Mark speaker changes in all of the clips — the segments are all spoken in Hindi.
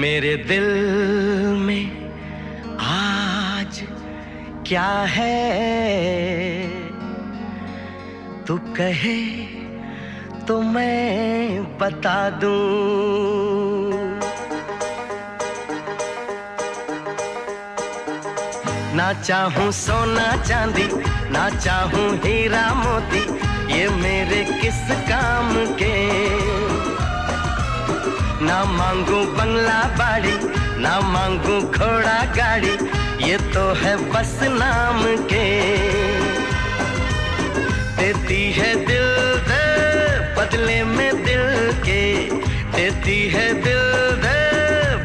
Speaker 1: मेरे दिल में आज क्या है? तू कहे तो मैं बता दूँ। ना चाहूँ सोना चांदी, ना चाहूँ हीरा मोती, ये मेरे किस काम के? ना मांगू बंगला बाड़ी, ना मांगू घोड़ा गाड़ी, ये तो है बस नाम के। देती है दिल दे बदले में दिल के, देती है दिल दे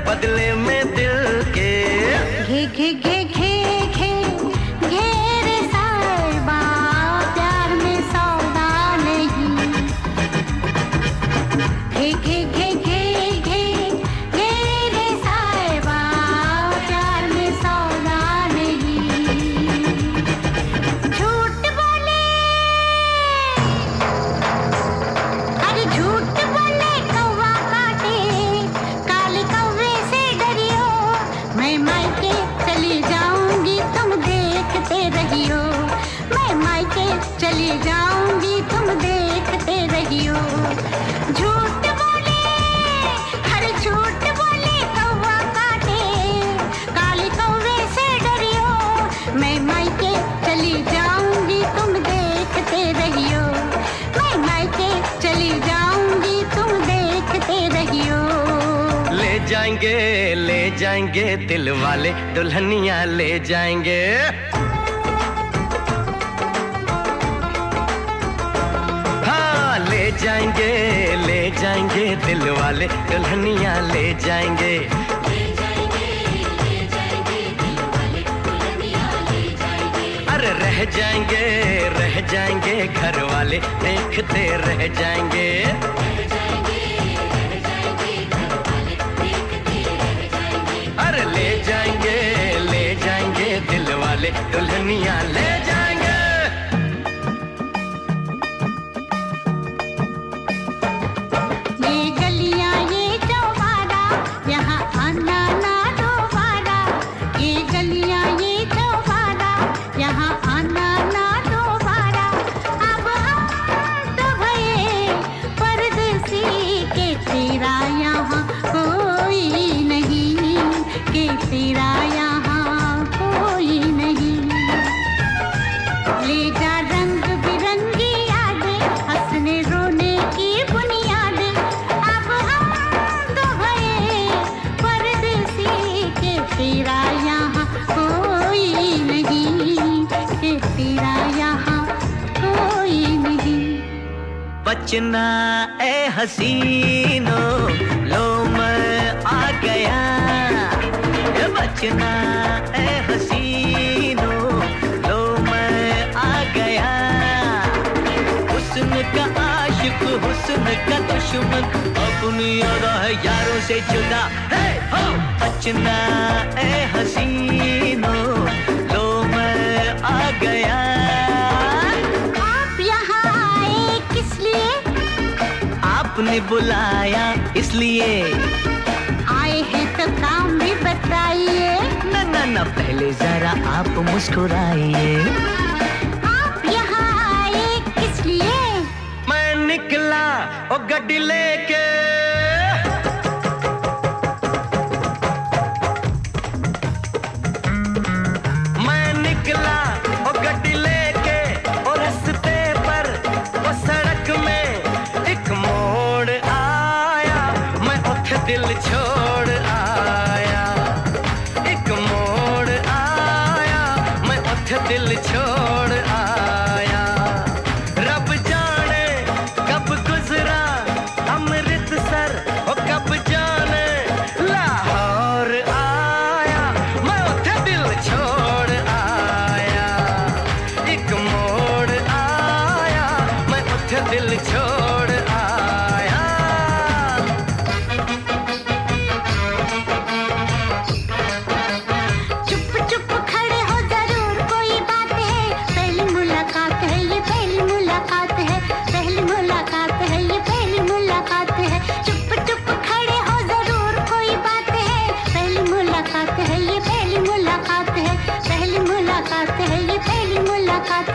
Speaker 1: बदले जाएँगे दिल वाले, दुल्हनिया ले जाएँगे। हाँ ले जाएँगे ले जाएँगे दिल वाले, दुल्हनिया ले जाएँगे। अरे रह जाएँगे रह जाएँगे घर वाले, देखते रह जाएँगे। दुल्हनिया ले जाएँगे।
Speaker 2: ये गलियाँ ये चौबारा यहाँ आना ना
Speaker 1: बचना ए हसीनो लो मैं आ गया। बचना दुश्मन अपनी अदा है यारों से जुदा। है हो बचना ए हसीनो। लो मैं आ गया।
Speaker 2: आप यहाँ आए किस लिए?
Speaker 1: आपने बुलाया इसलिए।
Speaker 2: आए हैं तो काम भी बताइए।
Speaker 1: न न न पहले जरा आप मुस्कुराइए। गड्डी लेके। मैं निकला गड्डी लेके ओ पर सड़क में एक मोड़ आया। मैं उठ दिल छोड़ आया। एक मोड़ आया। मैं उठ दिल छोड़
Speaker 2: पहली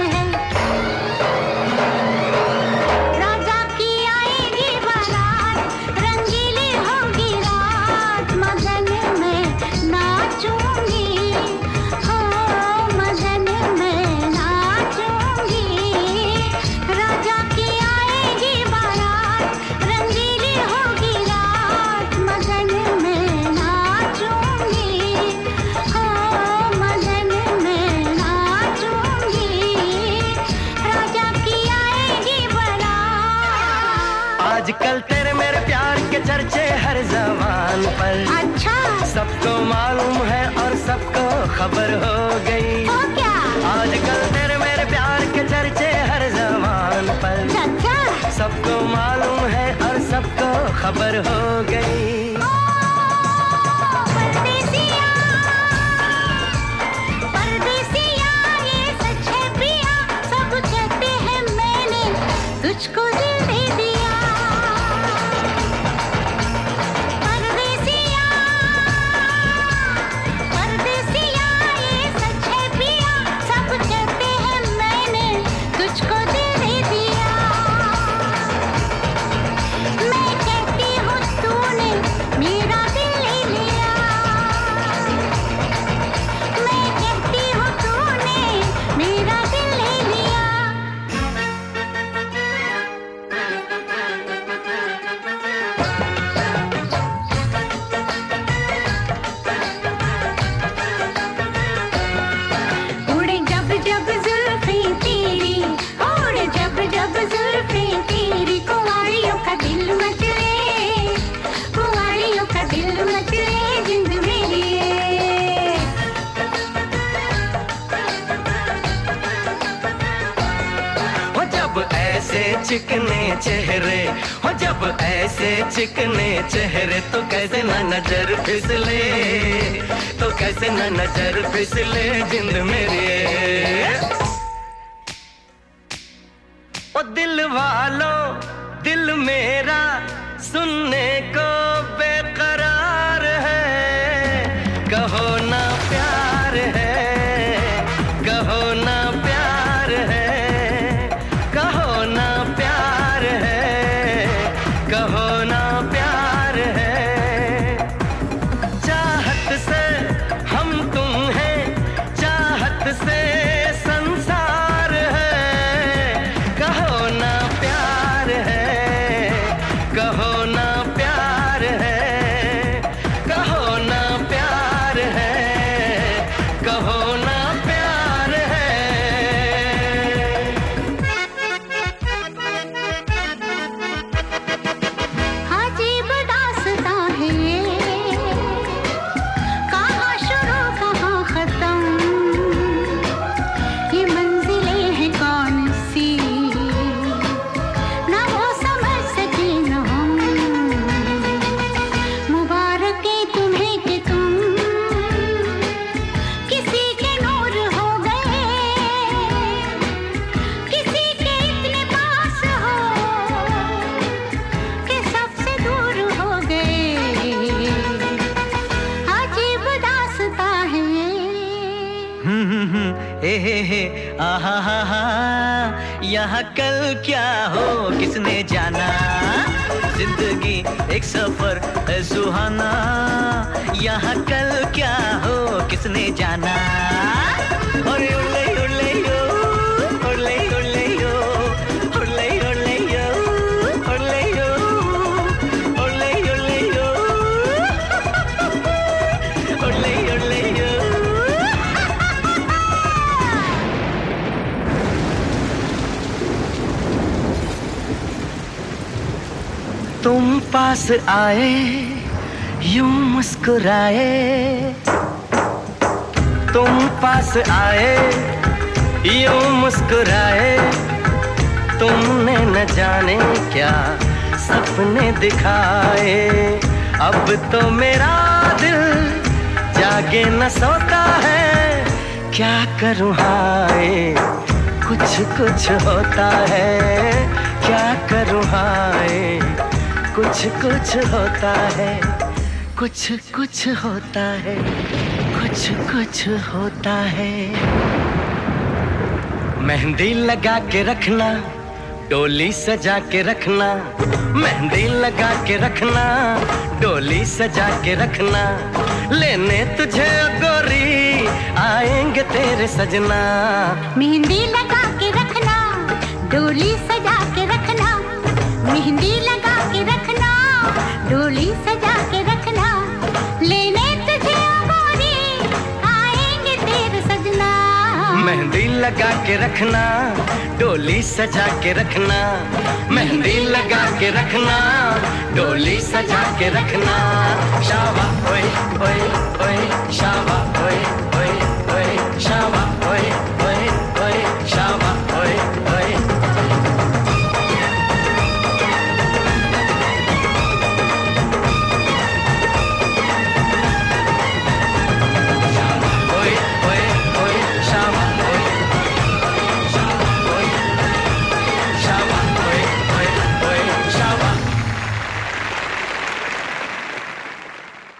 Speaker 1: खबर हो गई।
Speaker 2: तो क्या?
Speaker 1: आजकल तेरे मेरे प्यार के चर्चे हर जबान पर।
Speaker 2: अच्छा
Speaker 1: सबको मालूम है और सबको खबर हो गई।
Speaker 2: तुझको
Speaker 1: चिकने जब ऐसे चिकने चेहरे तो कैसे ना नज़र फिसले? तो कैसे ना नज़र फिसले जिंद मेरे? ओ दिल वालों, दिल मेरा सुनने को आहा, हा हा, यहाँ कल क्या हो, किसने जाना? ज़िंदगी एक सफ़र है सुहाना। यहाँ कल क्या हो, किसने जाना? तुम पास आए, यूँ मुस्कुराए। तुम पास आए, यूँ मुस्कुराए। तुमने न जाने क्या सपने दिखाए। अब तो मेरा दिल जागे न सोता है, क्या करूँ हाय? कुछ कुछ होता है, क्या करूँ हाय? कुछ कुछ होता है। कुछ कुछ होता है। कुछ कुछ होता है। मेहंदी लगा के रखना, डोली सजा के रखना। मेहंदी लगा के रखना, डोली सजा के रखना। लेने तुझे गोरी, आएँगे तेरे सजना।
Speaker 2: मेहंदी लगा के रखना, डोली सजा के रखना। मेहंदी लगा डोली सजा के रखना। लेने तुझे आएँगे तेरे सजना।
Speaker 1: मेहंदी लगा के रखना, डोली सजा के रखना। मेहंदी लगा के रखना, डोली सजा के रखना। शावा ओए ओए ओए शावा ओए ओए ओए शावा